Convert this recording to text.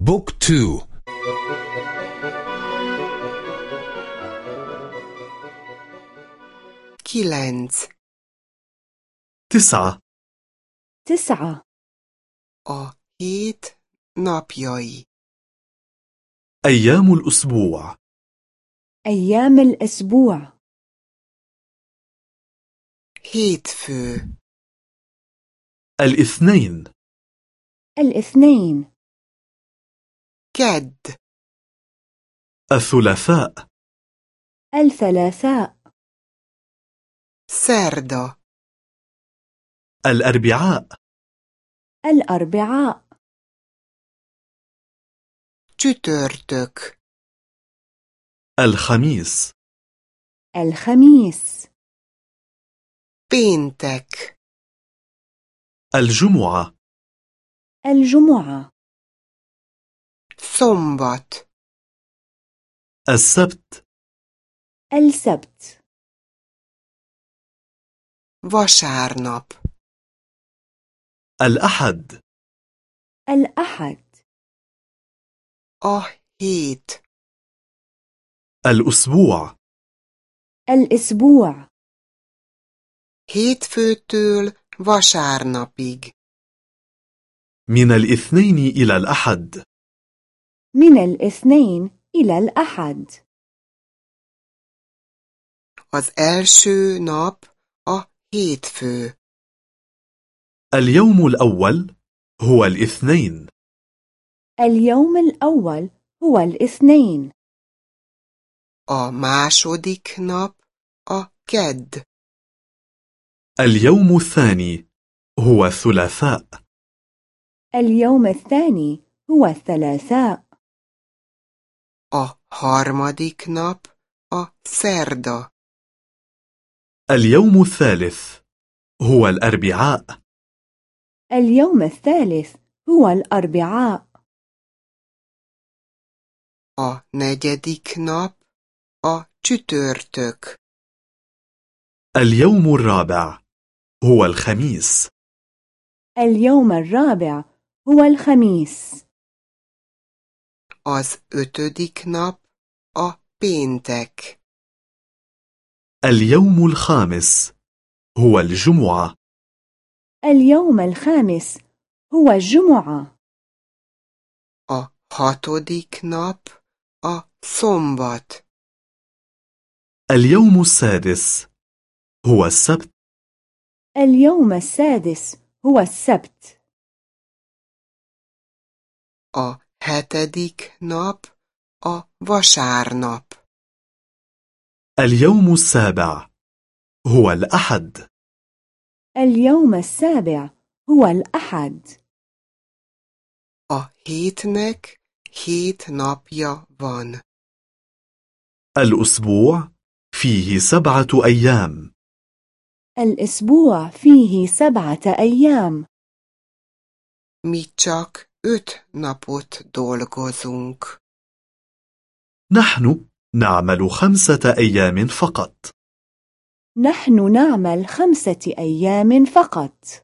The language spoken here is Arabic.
book two. kilenc تسعة. تسعة. A hét napjai. أيام الأسبوع. أيام الأسبوع. Hétfő, الإثنين. الإثنين. Kedd, الثلاثاء. الثلاثاء. szerda, الأربعاء. الأربعاء. csütörtök, الخميس. الخميس. péntek, الجمعة. الجمعة. Szombat, السبت. السبت. vasárnap, الأحد. الأحد. a hét, الأسبوع. الأسبوع. hétfőtől vasárnapig, من الاثنين إلى الأحد. من الاثنين إلى الأحد. Az első nap a hétfő, اليوم الأول هو الاثنين. اليوم الأول هو الاثنين. A második nap a kedd, اليوم الثاني هو الثلاثاء. اليوم الثاني هو الثلاثاء. A harmadik nap a szerda, اليوم الثالث هو الأربعاء. اليوم الثالث هو الأربعاء. A negyedik nap a csütörtök, اليوم الرابع هو الخميس. اليوم الرابع هو الخميس. Az ötödik nap a péntek, اليوم الخامس هو الجمعة. اليوم الخامس هو الجمعة. A hatodik nap a szombat, اليوم السادس هو السبت. اليوم السادس هو السبت. A hetedik nap a vasárnap, اليوم السابع هو الأحد. اليوم السابع هو الأحد. A hétnek hét napja van. الأسبوع فيه سبعة أيام. الأسبوع فيه سبعة أيام. Mi csak öt napot dolgozunk. نحن نعمل خمسة أيام فقط نحن نعمل خمسة أيام فقط